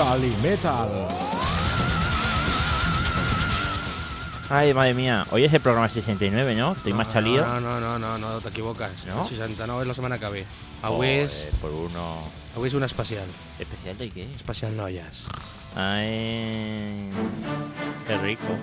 Calimetal. Ay, madre mía. Hoy es el programa 69, ¿no? Estoy más chalido. No, no, no, no, no, t'equivoques. No? El 69 és la setmana que ve. Avui és, por uno avui és un especial. especial de qué? Especial noies. Ay, qué rico.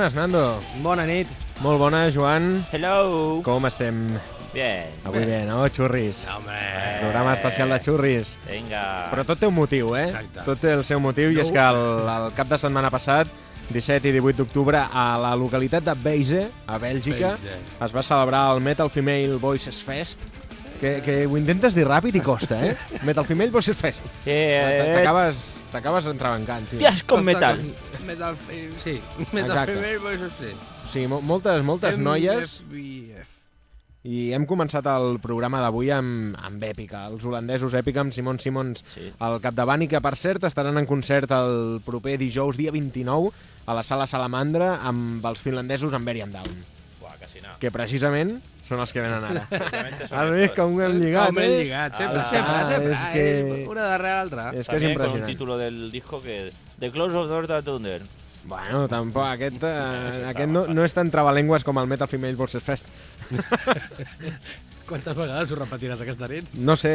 Bones, Nando. Bona nit. Molt bones, Joan. Hello. Com estem Bien. avui bé, no? Xurris. Home. Programa especial de xurris. Venga. Però tot té un motiu, eh? Exacte. Tot té el seu motiu, i és que el, el cap de setmana passat, 17 i 18 d'octubre, a la localitat de Beize, a Bèlgica, Beize. es va celebrar el Metal Female Voices Fest, que, que ho intentes dir ràpid i costa, eh? Metal Female Voices Fest. Eh, T'acabes t'acabes entrebancant, tio. Tías con metal. Metal, eh, sí. Metal Exacte. Female Voices, sí. Sí, mo- moltes, moltes noies MFBF. I hem començat el programa d'avui amb, amb Èpica, els holandesos Èpica amb Simon Simons Sí. al capdavant i que, per cert, estaran en concert el proper dijous, dia 29, a la Sala Salamandra amb els finlandesos amb Berian Down, Buah, casi nada. que precisament són els que venen ara. Vist estos. com hem lligat, Com hem eh? lligat, sempre, Ah, sempre, sempre. és que- Una darrere l'altra. És que és con un impressionant. título del disco que The Close of the Thunder. Bueno, tampoc, aquest, eh, aquest no, no és tan trabalengües com el Metal Female Versus Fest. Quantes vegades ho repetiràs aquesta nit? No sé,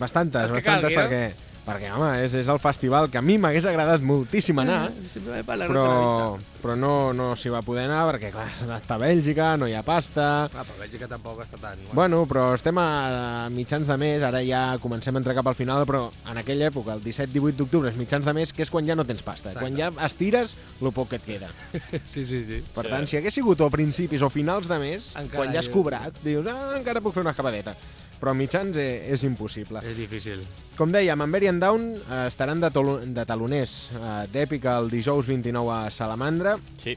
bastantes, bastantes, calgui, no? perquè perquè, home, és, és el festival que a mi m'hagués agradat moltíssim anar, te però, però no, no s'hi va poder anar perquè, clar, està a Bèlgica, no hi ha pasta... Ah, però Bèlgica tampoc està tan... Bueno, però estem a mitjans de mes, ara ja comencem a entrar cap al final, però en aquella època, el 17-18 d'octubre, és mitjans de mes, que és quan ja no tens pasta. Exacte. Quan ja estires, el poc que et queda. sí, sí, sí. Per Sí. tant, si hagués sigut o a principis o finals de mes, Encara quan ja has cobrat, dius, ah, encara puc fer una escapadeta. Però a mitjans eh, és impossible. És difícil. Com dèiem, en Very and Down eh, estaran de, tolo- de taloners eh, d'èpica el dijous 29 a Salamandra Sí.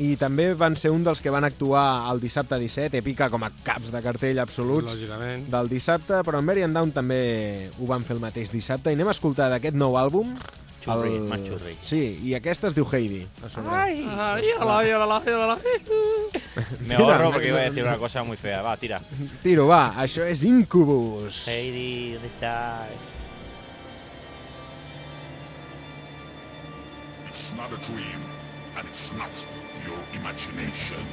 i també van ser un dels que van actuar el dissabte 17, èpica com a caps de cartell absoluts Lògicament. del dissabte, però en Very and Down també ho van fer el mateix dissabte i anem a escoltar d'aquest nou àlbum Xurri, más xurri. Sí, i aquesta es diu Heidi. A sobre. Ai, Ai, hola, hola, hola, me ahorro me- porque iba a decir una cosa muy fea. Va, tira. Tiro, va, això és Incubus. Heidi, ¿dónde estás? It's not a dream, and it's not your imagination.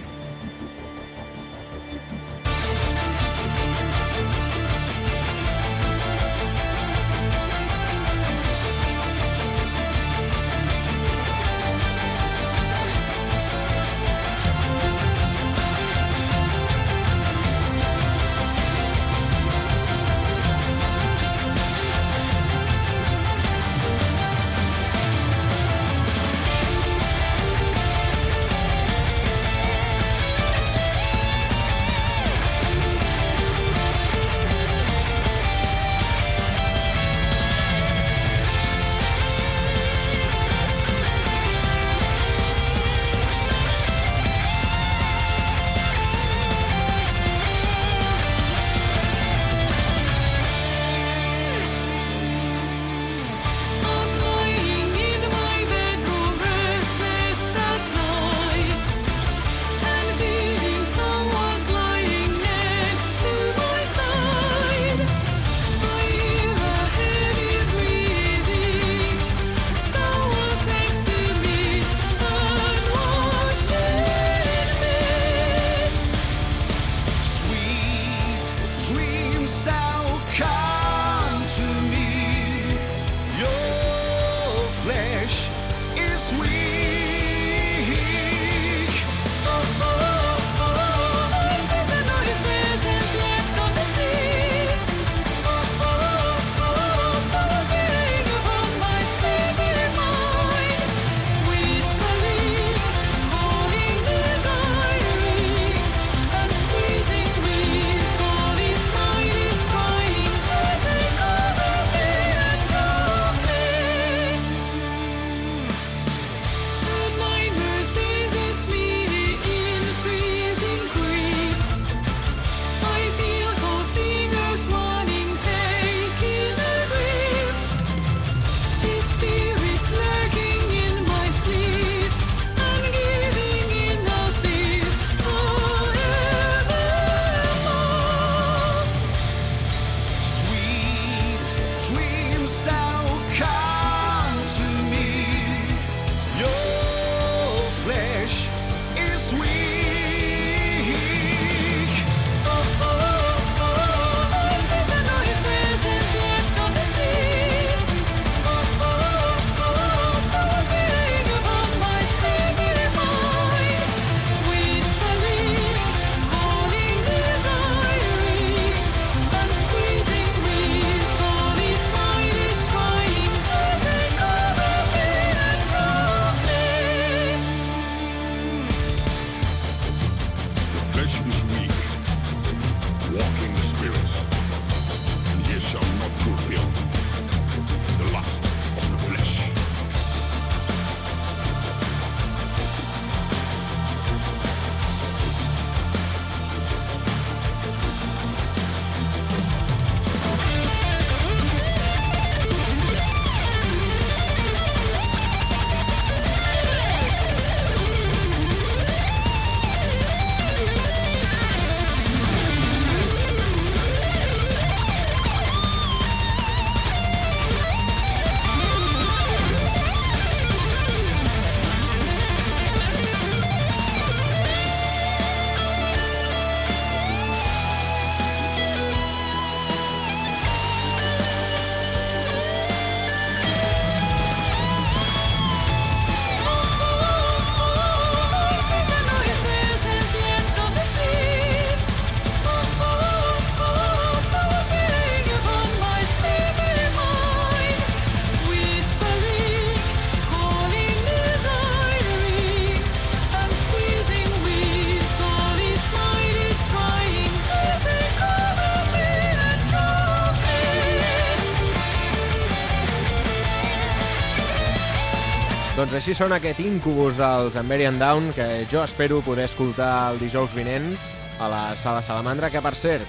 Doncs així són aquest incubus dels Emberian Down, que jo espero poder escoltar el dijous vinent a la Sala Salamandra, que per cert,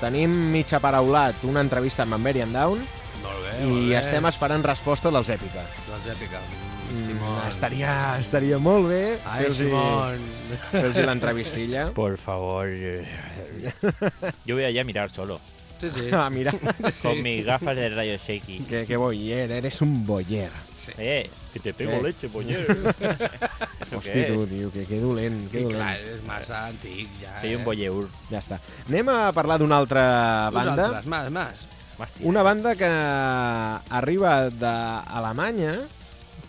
tenim mig aparaulat una entrevista amb Emberian Down Molt bé, molt i bé. estem esperant resposta dels Èpica. Doncs èpica. Mm, Mm, Simón. Estaria, estaria molt bé fer-los fer l'entrevistilla. Por favor. eh. Yo voy allá a mirar solo. Sí, sí. Ah, mira, Con mis gafas de rayo shaky. que, que boyer, eres un boyer. Eh, que te pego Eh. leche, boyer. ¿Eso Hosti, qué tu, es? tio, que, que dolent, que I dolent. clar, és massa antic, ja. Soy un eh? boyeur. Ja està. Anem a parlar d'una altra banda. Nosaltres, más, más. Más tío. Una banda que arriba d'Alemanya,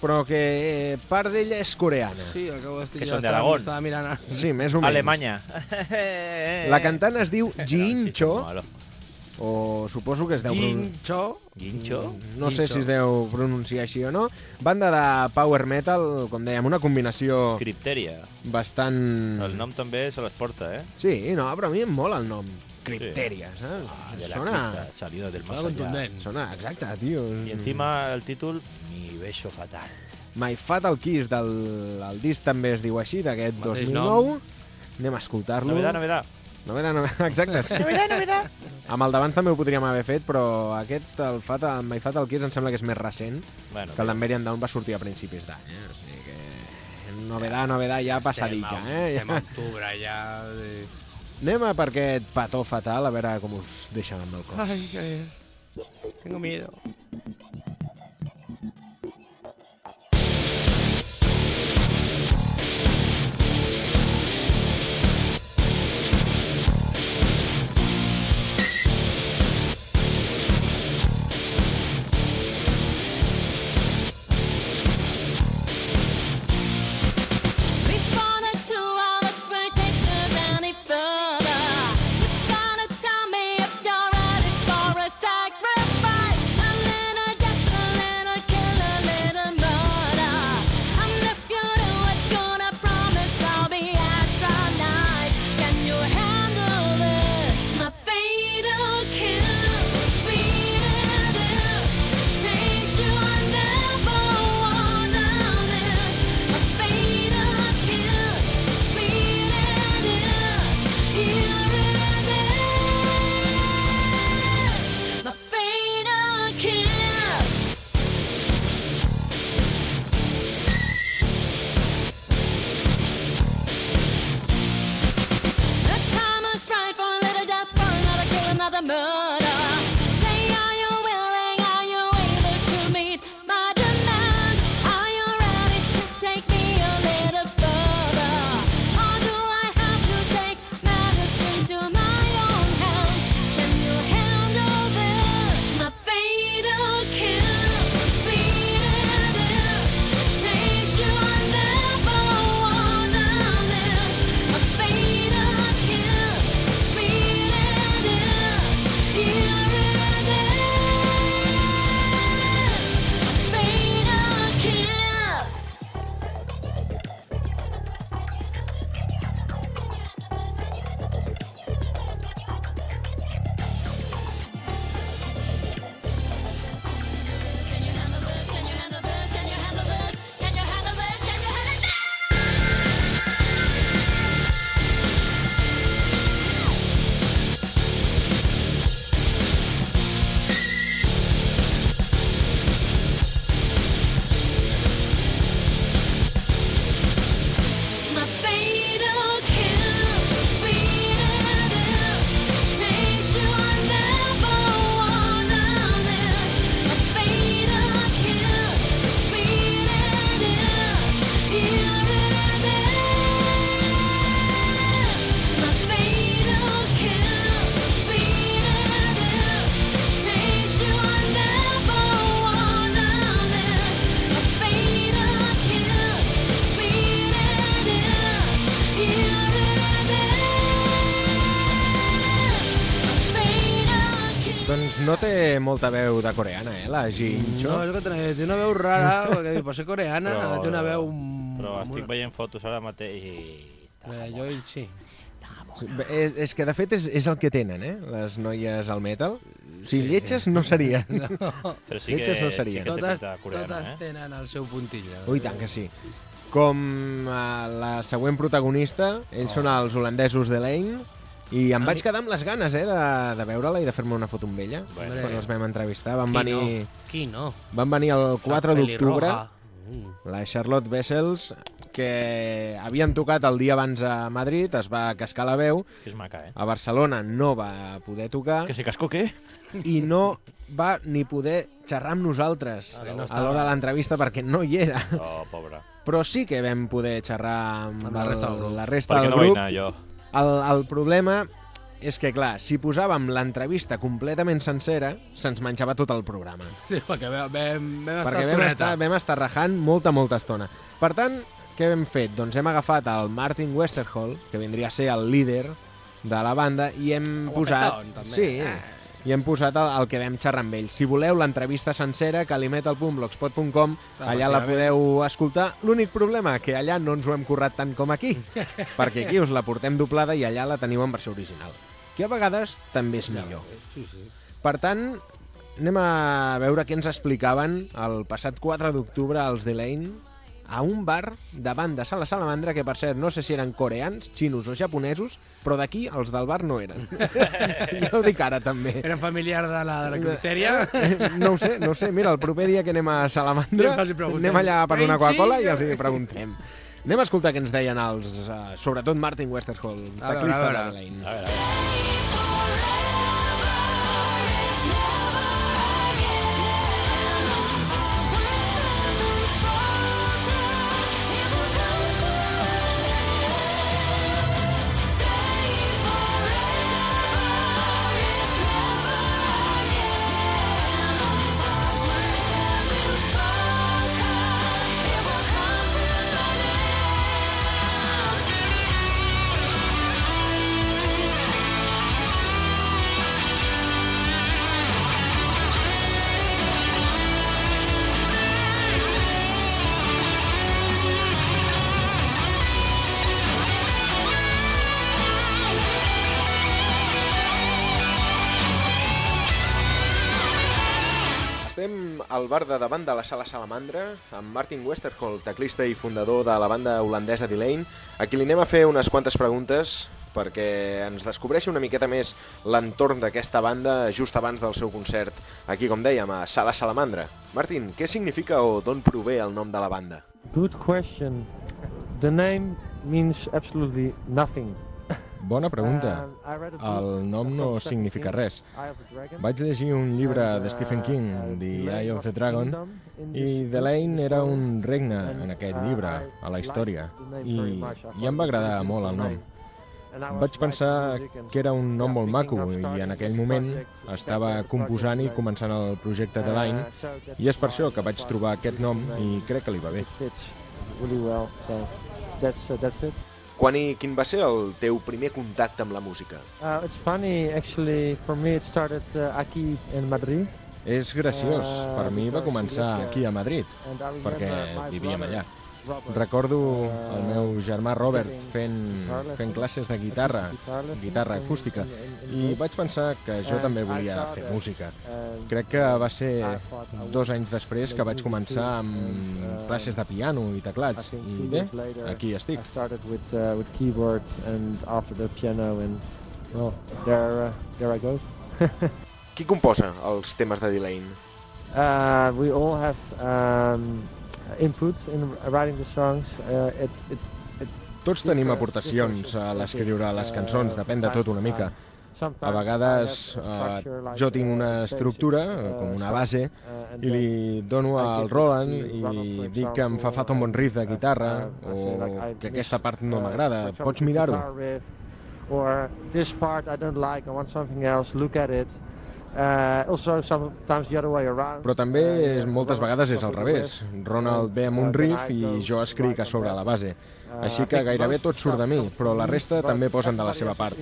però que part d'ella és coreana. Sí, acabo d'estar... Que jo són de estava- mirant... Sí, més o menys. Alemanya. La cantant es diu Jin Chiste Cho, malo. O suposo que es deu pronunciar... Gincho. Gincho. No sé Jin si es deu pronunciar així o no. Banda de power metal, com dèiem, una combinació Cripteria. bastant... El nom també se les porta, eh? Sí, no, però a mi em mola el nom. Cripteria, saps? Ah, de la sona... cripta, salido del más Sona allá. Sona, exacte, tio. Y encima el títol Mi beso fatal. My Fatal Kiss del el disc també es diu així, d'aquest Mateix 2009. Anem a escoltar-lo. Novedad, novedad. Novedad, novedad, exacte. Sí. Novedad, novedad. Amb el d'abans també ho podríem haver fet, però aquest, el, Fatal, el My Fatal Kiss, em sembla que és més recent, Bueno, que el d'Amberian Down va sortir a principis d'any. Eh? O sigui que... Novedad, novedad, ja passadica. Estem a- Eh? Estem a octubre, ja... eh. Anem a per aquest petó fatal, a veure com us deixen amb el cos. Ay, que... Tengo miedo. Molta veu de coreana, eh, la Jin Cho. No, és que té té una veu rara, perquè diu, per ser coreana, Però- té una veu... Però amb estic veient fotos ara mateix i... Eh, jo, sí. És, és que, de fet, és, és el que tenen, eh? Les noies al metal. Si sí. lletges no serien. Però sí que, Lletges no sí serien. que té Totes, coreana, totes eh? tenen el seu puntillo. Ui, tant que sí. Com eh, la següent protagonista, ells oh. són els holandesos de Lane, i em vaig mi- quedar amb les ganes eh, de, de veure-la i de fer-me una foto amb ella. Bueno. quan els vam entrevistar. Van Qui venir, no? Qui no? van venir el 4 d'octubre. Mm. La Charlotte Wessels, que havien tocat el dia abans a Madrid, es va cascar la veu, Que és maca, eh? a Barcelona no va poder tocar Que se cascó què? i no va ni poder xerrar amb nosaltres Ah, a l'hora de l'entrevista perquè no hi era. Oh, pobra. Però sí que vam poder xerrar amb, Amb la resta del el, grup. la resta Per què del no vaig grup. anar jo? El, el problema és que, clar, si posàvem l'entrevista completament sencera, se'ns menjava tot el programa. Sí, perquè vam, vam, vam estar perquè vam estoneta. estar, vam estar rajant molta, molta estona. Per tant, què hem fet? Doncs hem agafat el Martin Westerhall, que vindria a ser el líder de la banda, i hem posat... Guapetón, també. Sí, Ah. I hem posat el, el que vam xerrar amb ell. Si voleu l'entrevista sencera, calimetal.blogspot.com, allà la podeu escoltar. L'únic problema, que allà no ens ho hem currat tant com aquí, perquè aquí us la portem doblada i allà la teniu en versió original, que a vegades també és millor. Sí, sí. Per tant, anem a veure què ens explicaven el passat 4 d'octubre als Delane a un bar davant de Sala Salamandra, que per cert no sé si eren coreans, xinos o japonesos, però d'aquí els del bar no eren. jo ho dic ara també. Eren familiars de la, de la criteria. No ho sé, no ho sé. Mira, el proper dia que anem a Salamandra, anem allà per una Coca-Cola i els hi preguntem. Anem a escoltar què ens deien els, uh, sobretot Martin veure, teclista de. Delane. A veure, a veure. Al bar de davant de la sala Salamandra amb Martin Westerhall, teclista i fundador de la banda holandesa Delane, a qui li anem a fer unes quantes preguntes perquè ens descobreixi una miqueta més l'entorn d'aquesta banda just abans del seu concert, aquí, com dèiem, a Sala Salamandra. Martin, què significa o d'on prové el nom de la banda? Good question. The name means absolutely nothing. Bona pregunta. Book El nom no significa res. Vaig llegir un llibre de uh, Stephen King, uh, The Eye of the Dragon, i Delane era un regne en aquest uh, llibre, a la història, i. I em va agradar molt el nom. Vaig pensar que era un nom molt maco i en aquell moment estava composant i començant el projecte de Uh, l'any i és per això que vaig trobar aquest nom i crec que li va bé. fits really well. So that's uh, that's it. Quan i quin va ser el teu primer contacte amb la música? Uh, it's funny, actually. For me, it started uh, aquí in Madrid, És graciós, Uh, per mi va començar aquí a Madrid, perquè vivíem allà. Recordo el meu germà Robert fent, fent classes de guitarra, guitarra acústica, i vaig pensar que jo també volia fer música. Crec que va ser dos anys després que vaig començar amb classes de piano i teclats. I bé, aquí estic. I uh, well there uh, there I go. Qui composa els temes de Delane? Uh, we all have um, input in writing the songs. Uh, it, it, it Tots tenim aportacions a l'escriure les uh, cançons, depèn de tot una mica. A vegades eh, jo tinc uh, una estructura, uh, com una base, uh, i li dono al Roland i dic que em fa falta un bon riff de guitarra uh, o que aquesta part no uh, m'agrada. Pots mirar-ho? Or this part I don't like, I want something else, look at it. Around. Però també Uh, és, moltes vegades és al revés. Ronald ve amb un riff I jo escric a sobre la base. Uh, Així que gairebé tot surt de mi, però la resta també posen de la seva part.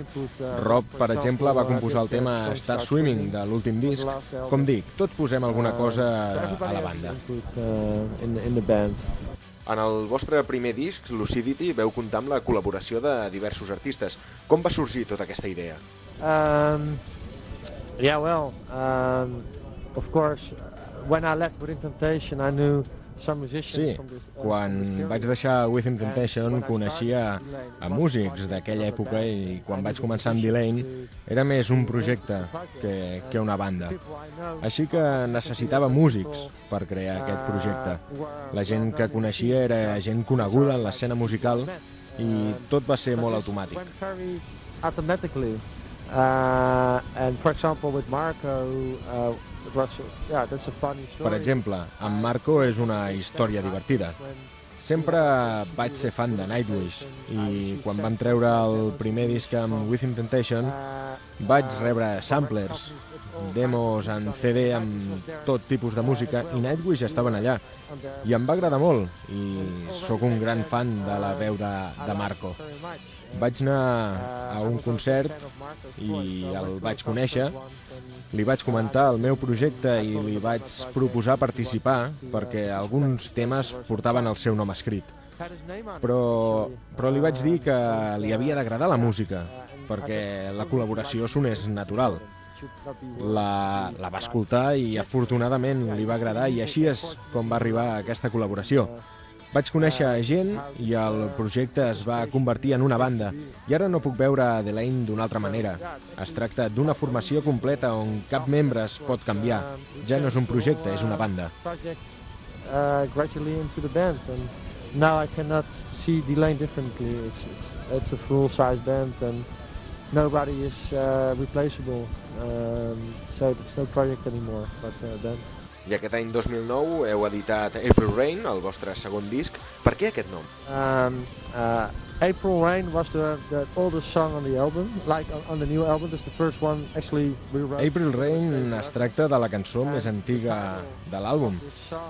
Rob, per exemple, va composar el tema Star Swimming de l'últim disc. Com dic, tots posem alguna cosa a la banda. En el vostre primer disc, Lucidity, veu comptar amb la col·laboració de diversos artistes. Com va sorgir tota aquesta idea? Um, yeah, well, um, of course, uh, when I left Within Temptation, I knew some musicians Sí, from this. uh, quan vaig deixar Within Temptation coneixia a músics d'aquella època i quan vaig començar amb to- era més un projecte que, And que una banda. Així que uh, necessitava músics per crear aquest uh, projecte. La gent que coneixia era gent coneguda en l'escena musical i tot va ser molt automàtic. automatically. Uh, and for example, with Marco, uh, was yeah, that's a funny story. Per exemple, amb Marco és una història divertida. Sempre vaig ser fan de Nightwish i quan vam treure el primer disc amb Within Temptation Uh, vaig rebre samplers, demos en CD amb tot tipus de música i Nightwish estaven allà i em va agradar molt i sóc un gran fan de la veu de, de Marco. Vaig anar a un concert i el vaig conèixer, li vaig comentar el meu projecte i li vaig proposar participar perquè alguns temes portaven el seu nom escrit. Però, però li vaig dir que li havia d'agradar la música perquè la col·laboració sonés natural. La, la va escoltar i afortunadament li va agradar i així és com va arribar aquesta col·laboració. Vaig conèixer gent i el projecte es va convertir en una banda i ara no puc veure Adelaine d'una altra manera. Es tracta d'una formació completa on cap membre es pot canviar. Ja no és un projecte, és una banda. uh, gradually into the band, and now I cannot see Delane differently. It's it's, it's a full-size band, and nobody is uh, replaceable. Um, so it's no project anymore, but uh, band. I aquest any 2009 heu editat April Rain, el vostre segon disc. Per què aquest nom? Um, uh, April Rain was the, the oldest song on the album, like on, the new album. That's the first one actually we wrote. April Rain es tracta de la cançó més antiga de l'àlbum.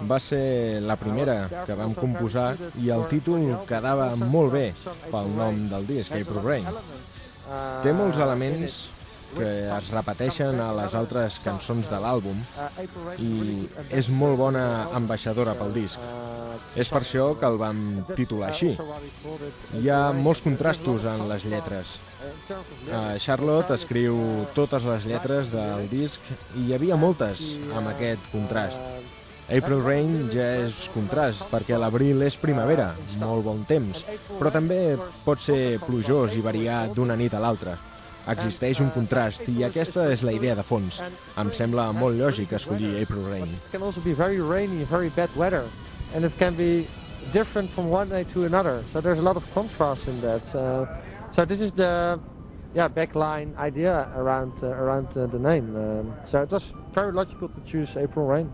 Va ser la primera que vam composar i el títol quedava molt bé pel nom del disc, April Rain. Té molts elements que es repeteixen a les altres cançons de l'àlbum i és molt bona ambaixadora pel disc. És per això que el vam titular així. Hi ha molts contrastos en les lletres. Uh, Charlotte escriu totes les lletres del disc i hi havia moltes amb aquest contrast. April Rain ja és contrast, perquè l'abril és primavera, molt bon temps, però també pot ser plujós i variar d'una nit a l'altra. Existeix un contrast i aquesta és la idea de fons. Em sembla molt lògic escollir April Rain. Can also be very rainy, very bad weather, and it can be different from one day to another. So there's a lot of contrast in that. Uh, so this is the yeah backline idea around uh, around uh, the name. Um, so it was very logical to choose April Rain.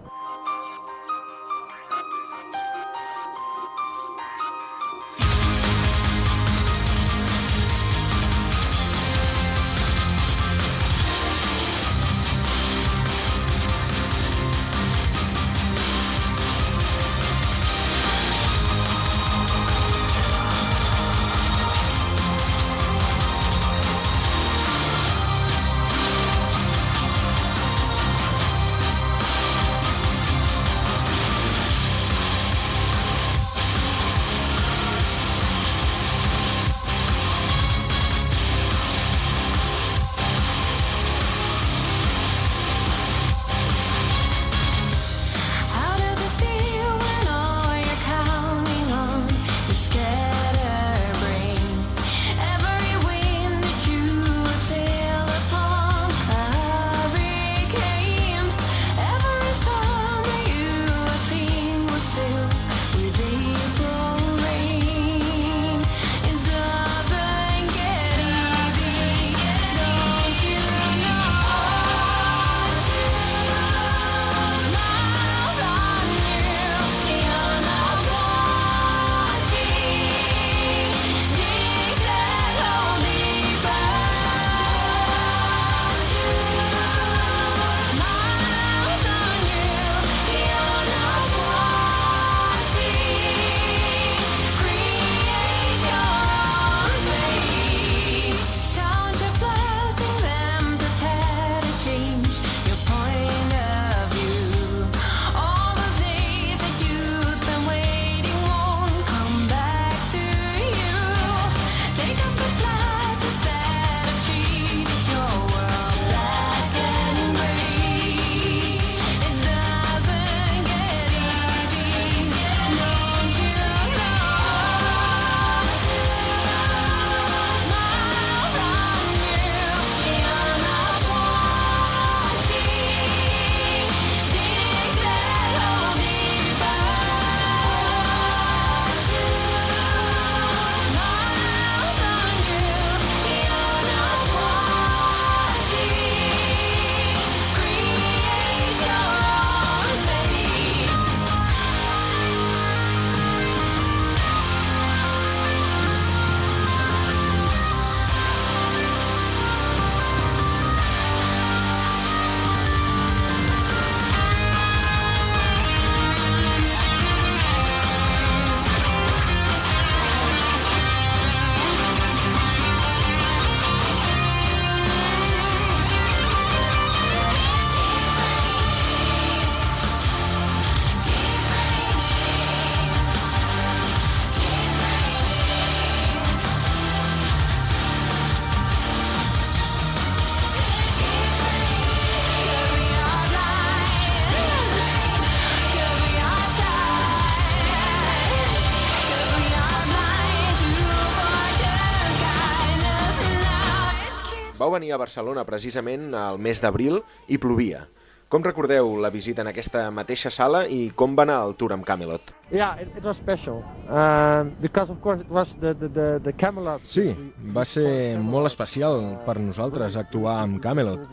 Venir a Barcelona precisament al mes d'abril i plovia. Com recordeu la visita en aquesta mateixa sala i com va anar el tour amb Camelot? Yeah, it, it was special um, because of course it was the the the, the Camelot. Sí, va ser molt especial per nosaltres actuar amb Camelot.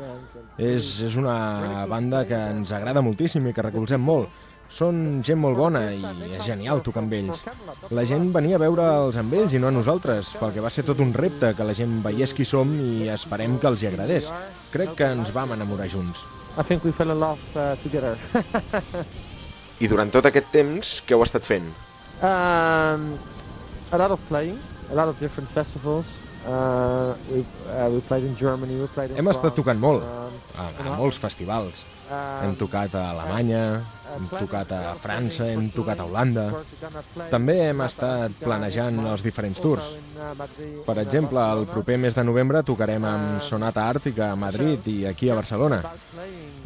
És, és una banda que ens agrada moltíssim i que recolzem molt. Són gent molt bona i és genial tocar amb ells. La gent venia a veure'ls amb ells i no a nosaltres, perquè va ser tot un repte que la gent veiés qui som i esperem que els hi agradés. Crec que ens vam enamorar junts. I think we fell in love uh, together. I durant tot aquest temps, què heu estat fent? um, a lot of playing, a lot of different festivals. Uh, we uh, we played in Germany, we played in Hem estat tocant molt, um, a, a molts festivals. um, Hem tocat a Alemanya, hem tocat a França, hem tocat a Holanda. També hem estat planejant els diferents tours. uh, Per uh, exemple, el proper mes de novembre tocarem amb Sonata Àrtica a Madrid i aquí a Barcelona.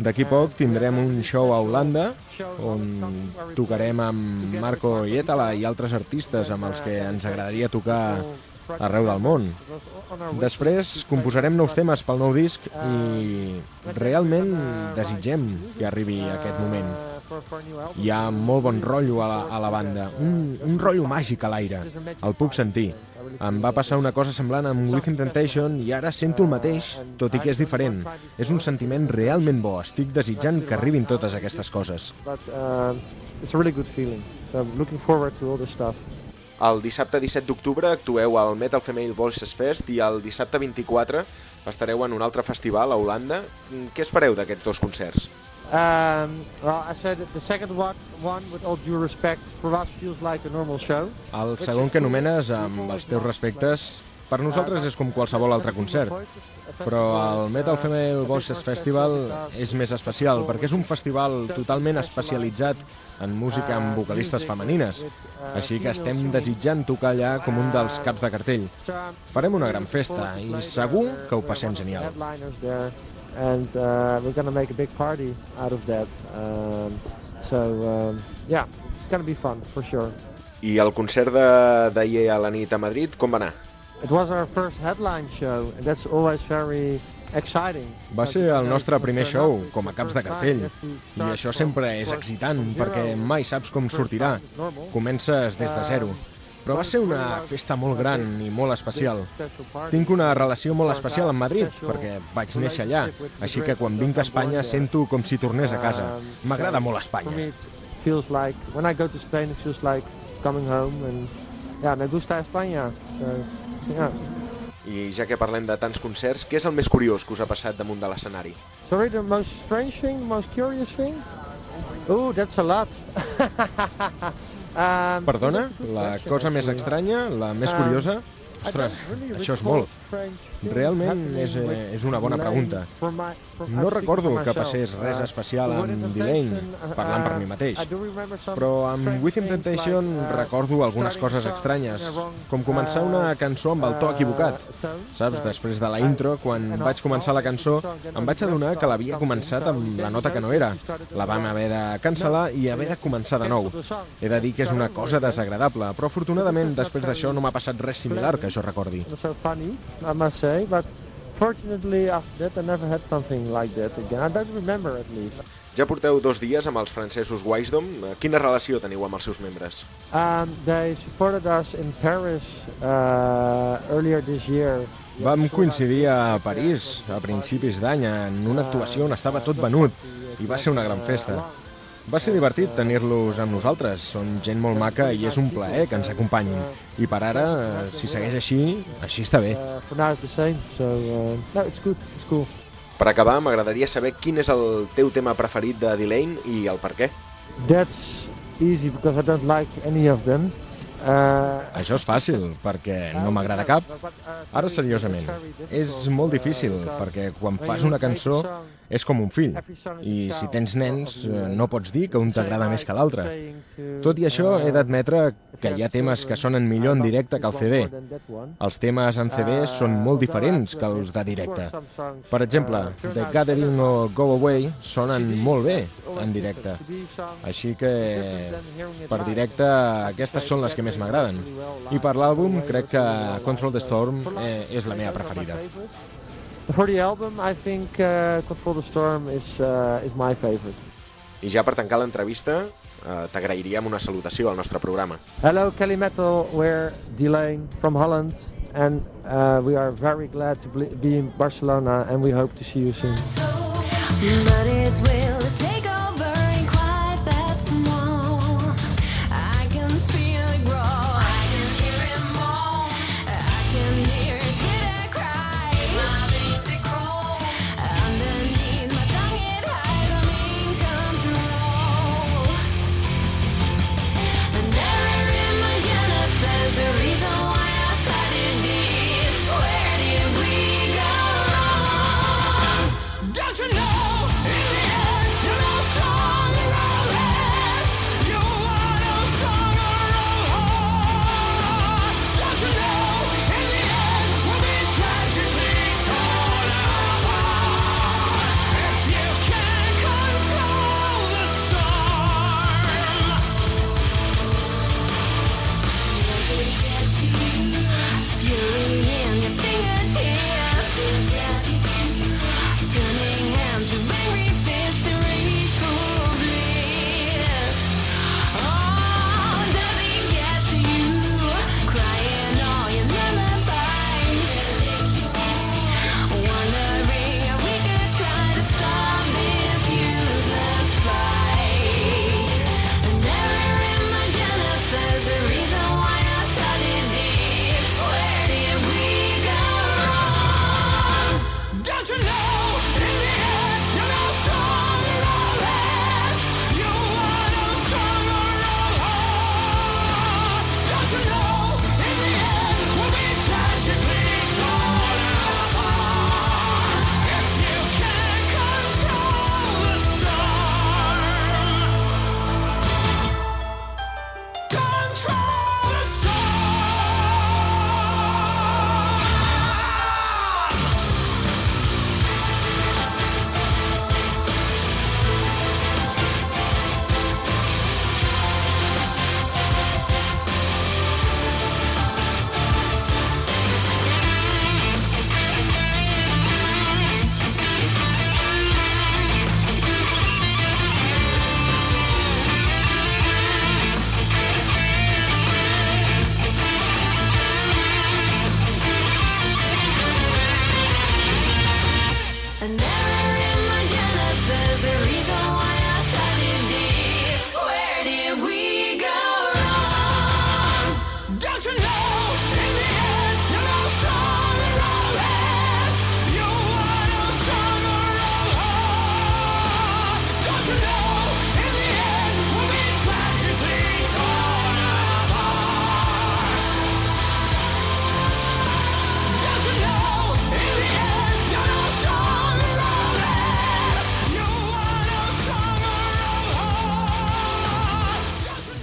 D'aquí poc tindrem un show a Holanda on tocarem amb Marco Ietala i altres artistes amb els que ens agradaria tocar arreu del món. Després composarem nous temes pel nou disc i realment desitgem que arribi aquest moment. Hi ha molt bon rotllo a la, a la banda, un, un rotllo màgic a l'aire, el puc sentir. Em va passar una cosa semblant amb Within Temptation i ara sento el mateix, tot i que és diferent. És un sentiment realment bo, estic desitjant que arribin totes aquestes coses. Um, it's a really good feeling. So I'm looking forward to all this stuff. El dissabte 17 d'octubre actueu al Metal Female Voices Fest i el dissabte 24 estareu en un altre festival a Holanda. Què espereu d'aquests dos concerts? Um, well, I said that the second one, one, with all due respect, for us feels like a normal show. El segon que anomenes, amb els teus respectes, per nosaltres és com qualsevol altre concert. Però el Metal Female Voices Festival és més especial perquè és un festival totalment especialitzat en música amb vocalistes femenines. Així que estem desitjant tocar allà com un dels caps de cartell. Farem una gran festa i segur que ho passem genial. And uh, we're gonna make a big party out of that. Um, so um, yeah, it's gonna be fun for sure. I el concert de d'ahir a la nit a Madrid, com va anar? It was our first headline show, and that's always very exciting. Va ser el nostre primer show com a caps de cartell i això sempre és excitant perquè mai saps com sortirà. Comences des de zero. Però va ser una festa molt gran i molt especial. Tinc una relació molt especial amb Madrid perquè vaig néixer allà, així que quan vinc a Espanya sento com si tornés a casa. M'agrada molt Espanya. feels like when I go to Spain, it feels like coming home, and yeah, me gusta España. So yeah. I ja que parlem de tants concerts, què és el més curiós que us ha passat damunt de l'escenari? Sorry, the most strange thing, the most curious thing? Oh, that's a lot. um, Perdona? La cosa més estranya, la més curiosa? Ostres, això és molt. Realment és, eh, és una bona pregunta. No recordo que passés res especial amb Delane, parlant per mi mateix. Però amb Within Temptation recordo algunes coses estranyes, com començar una cançó amb el to equivocat. Saps, després de la intro, quan vaig començar la cançó, em vaig adonar que l'havia començat amb la nota que no era. La vam haver de cancel·lar i haver de començar de nou. He de dir que és una cosa desagradable, però afortunadament després d'això no m'ha passat res similar que jo recordi. I must say, but fortunately after that I never had something like that again. I don't remember at least. Ja porteu dos dies amb els francesos Wisdom. Quina relació teniu amb els seus membres? Um, they supported us in Paris uh, earlier this year. Vam coincidir a París a principis d'any en una actuació on estava tot venut i va ser una gran festa. Va ser divertit tenir-los amb nosaltres, són gent molt maca i és un plaer que ens acompanyin. I per ara, eh, si segueix així, així està bé. For now it's the same, so no, it's good, it's cool. Per acabar, m'agradaria saber quin és el teu tema preferit de Delane i el per què. That's easy because I don't like any of them. Uh, Això és fàcil, perquè no m'agrada cap. Ara, seriosament, és molt difícil, perquè quan fas una cançó és com un fill. I si tens nens, eh, no pots dir que un t'agrada més que l'altre. Tot i això, he d'admetre que hi ha temes que sonen millor en directe que al CD. Els temes en CD són molt diferents que els de directe. Per exemple, The Gathering o Go Away sonen molt bé en directe. Així que, per directe, aquestes són les que més m'agraden. I per l'àlbum, crec que Control the Storm eh, és la meva preferida. For the album, I think uh, Control the Storm is uh, is my favorite. I ja per tancar l'entrevista, eh, t'agrairíem una salutació al nostre programa. Hello, Kelly Metal. We're Delane from Holland, and uh, we are very glad to be in Barcelona, and we hope to see you soon. But it's will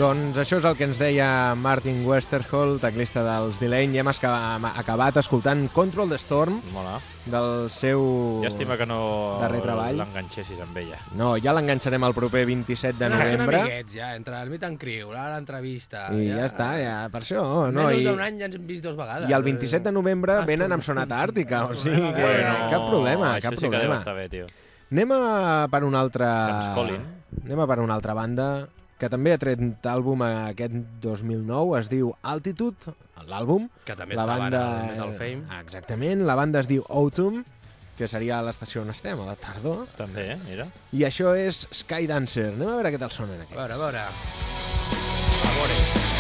Doncs això és el que ens deia Martin Westerhall, teclista dels Delane, i hem acabat escoltant Control the Storm Mola. del seu... Llàstima que no l'enganxessis amb ella. No, ja l'enganxarem el proper 27 de No, són novembre. amiguets, ja, entre el Meet and Crew, l'entrevista... I ja està, ja, per això. No, Menys i, d'un any ja ens hem vist dos vegades. I el 27 de novembre Ah, venen amb Sonata Àrtica, o sigui que Bueno, cap problema, això cap sí que deu problema. estar bé, tio. Anem a per una altra... Anem a per una altra banda que també ha tret àlbum aquest 2009, es diu Altitude, l'àlbum. Que també estava en el Metal Fame. Exactament, la banda es diu Autumn, que seria a l'estació on estem, a la tardor. També, eh? mira. I això és Sky Dancer. Anem a veure què tal sonen A aquests. veure, a veure. A veure.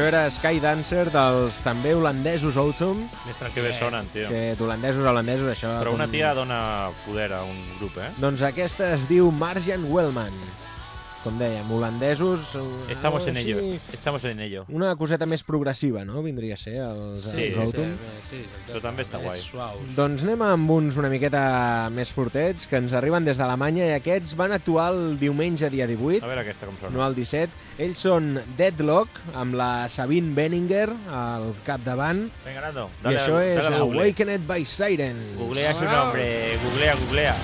Això era Sky Dancer dels també holandesos Autumn, Més Que bé sonen, tio. que d'holandesos a holandesos això... Però una com- tia dona poder a un grup, eh? Doncs aquesta es diu Marjan Wellman. Com dèiem, holandesos... eh, Estamos en sí, ello. Estamos en ello. Una coseta més progressiva, no? Vindria a ser els, Sí, els sí, Autumn. sí, sí, Però també està guai. Suaus. Doncs anem amb uns una miqueta més fortets que ens arriben des d'Alemanya i aquests van actuar el diumenge dia 18, A veure aquesta com sona. no el 17. Ells són Deadlock, amb la Sabine Benninger al capdavant, Venga, Nando. i això dale és. Awakened by Siren. Googlea su nombre. Googlea, googlea.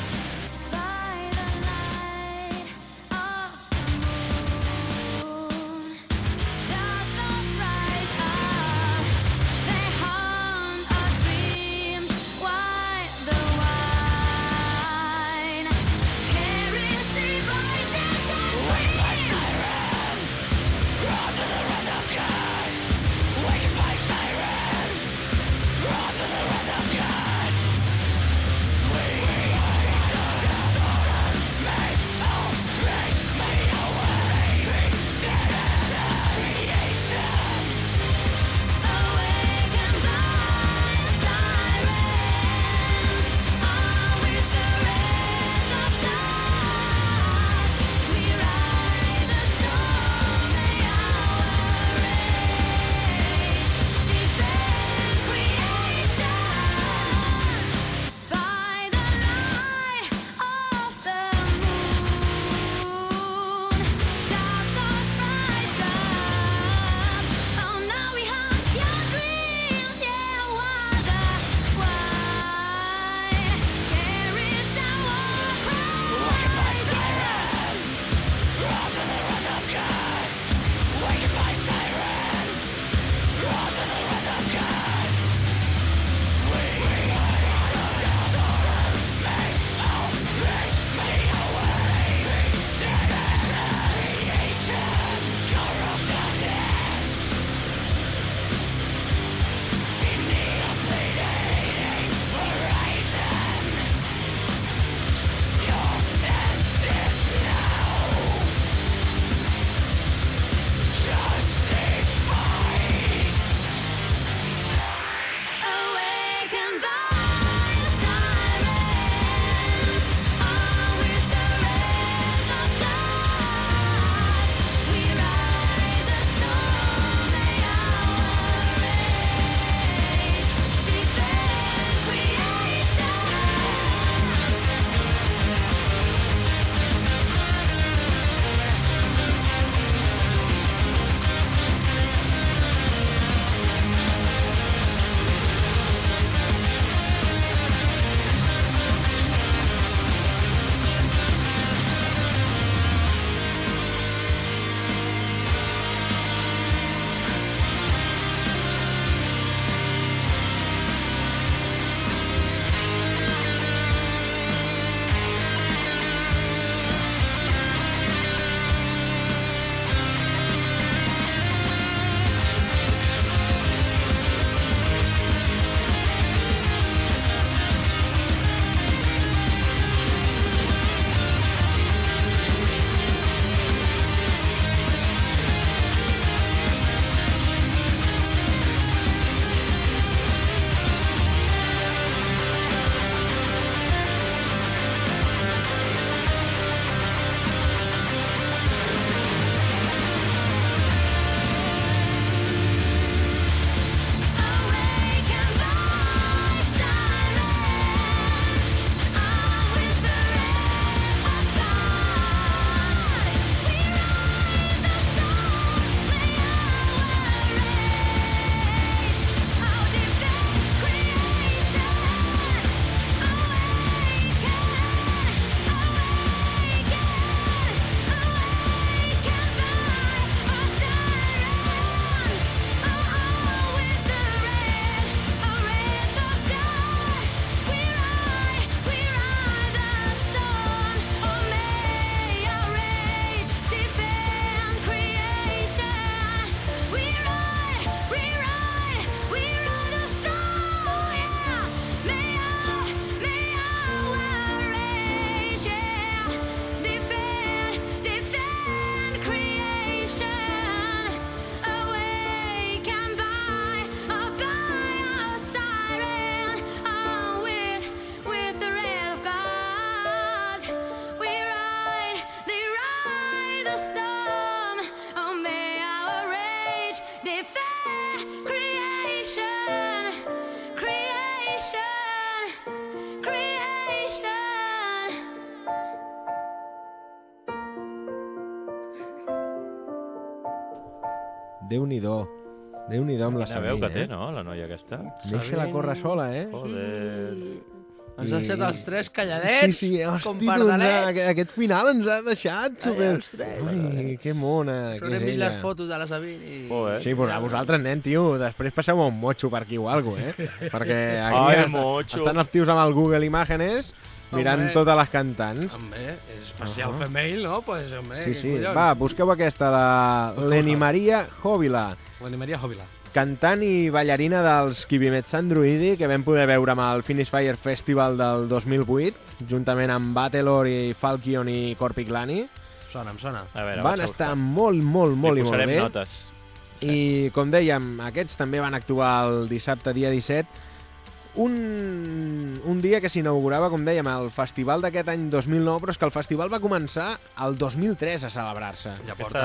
Déu-n'hi-do. Déu-n'hi-do amb la Quina veu que té, eh? no, la noia aquesta? Deixa-la córrer sola, eh? Joder. Ens ha deixat els tres Sí, calladets, sí, com hosti, doncs, pardalets. aquest, aquest final ens ha deixat super... els tres. Ai, que mona, Us que és vist les fotos de la Sabine i... Joder. Sí, pues a vosaltres, nen, tio, després passeu un motxo per aquí o alguna eh? Perquè aquí Ai, està, motxo. estan els tios amb el Google Imágenes mirant Home. totes les cantants. Home, és especial Ah. female, no? Pues, hombre, Sí, sí. collons? Va, busqueu aquesta de Leni Maria Jóvila, Leni Maria Jovila. cantant i ballarina dels Kibimets Androidi, que vam poder veure amb el Finish Fire Festival del 2008, juntament amb Battlor i Falkion i Corpiglani. Sona, em sona. A veure, Van estar buscar. molt, molt, molt i molt bé. notes. I, com dèiem, aquests també van actuar el dissabte, dia 17, un, un dia que s'inaugurava, com dèiem, el festival d'aquest any 2009, però és que el festival va començar el 2003 a celebrar-se. Ja porta...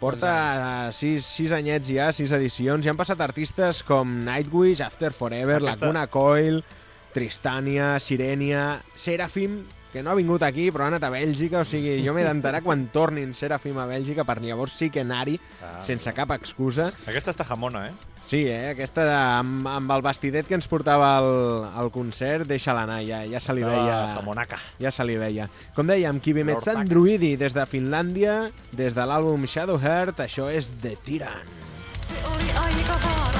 Porta eh, sis, sis anyets ja, sis edicions, i han passat artistes com Nightwish, After Forever, Aquesta- Laguna Coil, Tristania, Sirenia, Serafim, que no ha vingut aquí, però ha anat a Bèlgica, o sigui, jo m'he d'enterar quan tornin Serafim a Bèlgica, per llavors sí que anar-hi, Ah. sense cap excusa. Aquesta està jamona, eh? Sí, eh? aquesta amb, amb el vestidet que ens portava al, al concert, deixa-la anar, ja, ja se li veia... jamonaca. Ja se li veia. Com dèiem, Paca. Druidi des de Finlàndia, des de l'àlbum Shadowheart, això és The Tyrann. Se oli aika vaaran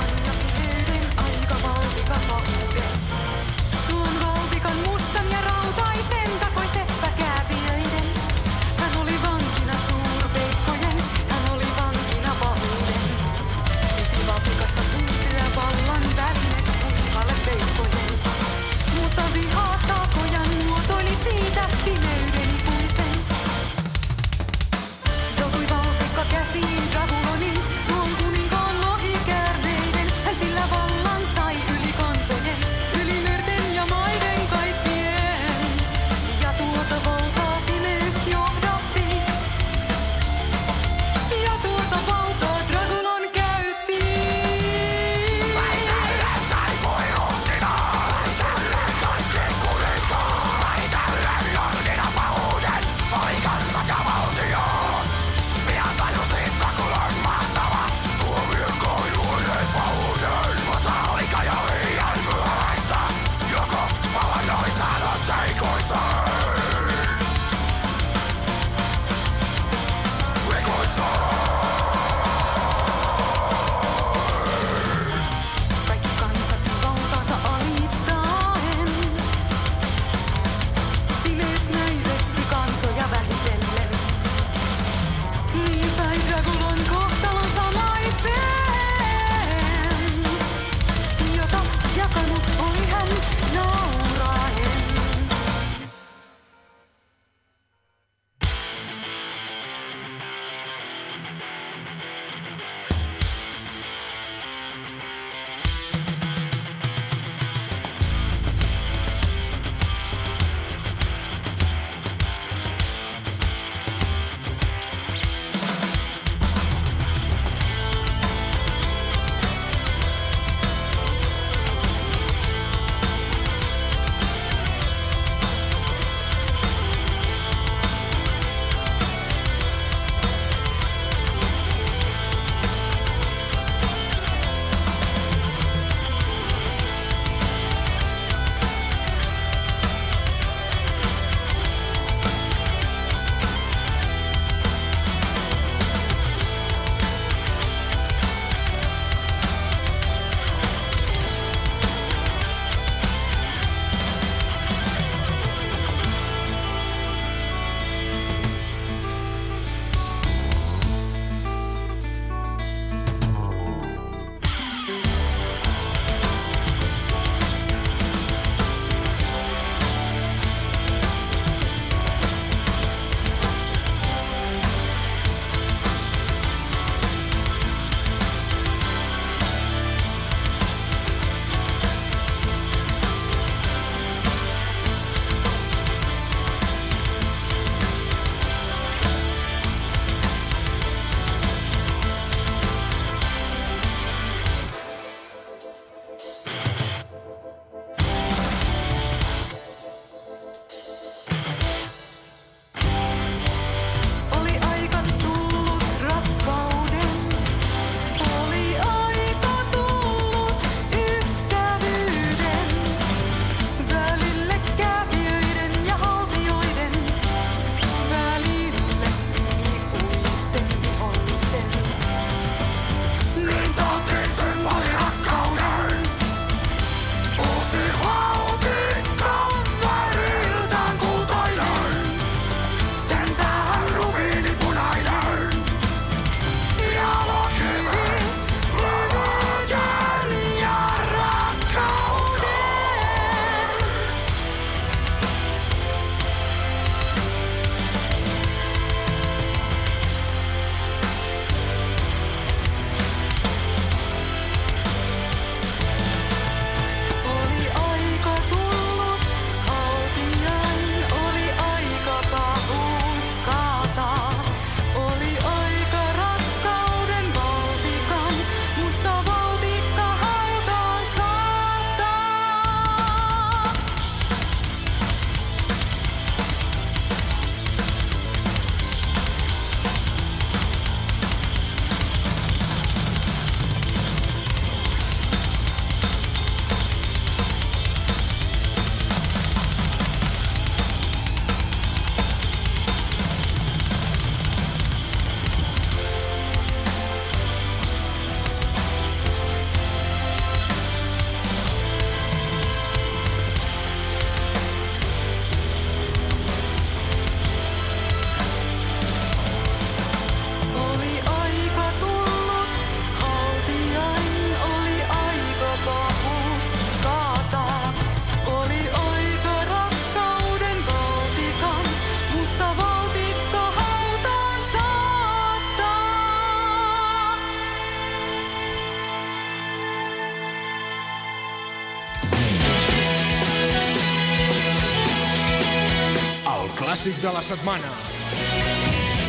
de la setmana.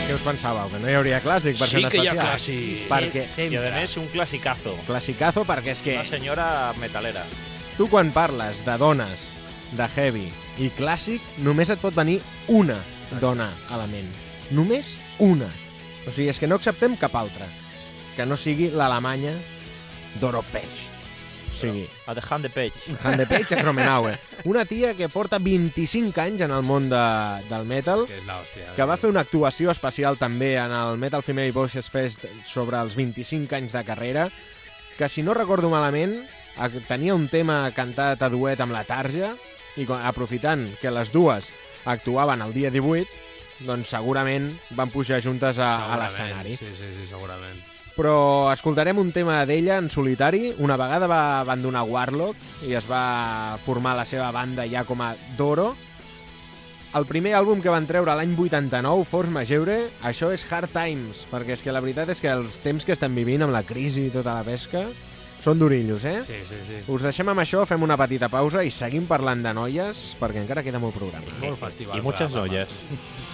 Què us pensàveu? Que no hi hauria clàssic per Sí ser que hi ha especial? clàssic. Perquè, Y además un clasicazo. classicazo perquè és que Una señora metalera. tu quan parles de dones, de heavy i clàssic, només et pot venir una dona a la ment. Només una. O sigui, és que no acceptem cap altra que no sigui l'alemanya Doro Page. O sigui, A The Hand the Page. Han de Page a Kromenauer. Una tia que porta 25 anys en el món de, del metal, Que és l'hòstia. que va fer una actuació especial també en el Metal Female Voices Fest sobre els 25 anys de carrera, que si no recordo malament eh, tenia un tema cantat a duet amb la Tarja i aprofitant que les dues actuaven el dia 18, doncs segurament van pujar juntes a, a l'escenari. Sí, sí, sí, segurament. Però escoltarem un tema d'ella en solitari. Una vegada va abandonar Warlock i es va formar la seva banda ja com a Doro. El primer àlbum que van treure l'any 89, Force Majeure, això és Hard Times, perquè és que la veritat és que els temps que estem vivint amb la crisi i tota la pesca són d'orillos, eh? Sí, sí, sí. Us deixem amb això, fem una petita pausa i seguim parlant de noies, perquè encara queda molt programa. Molt festival. Y muchas programa.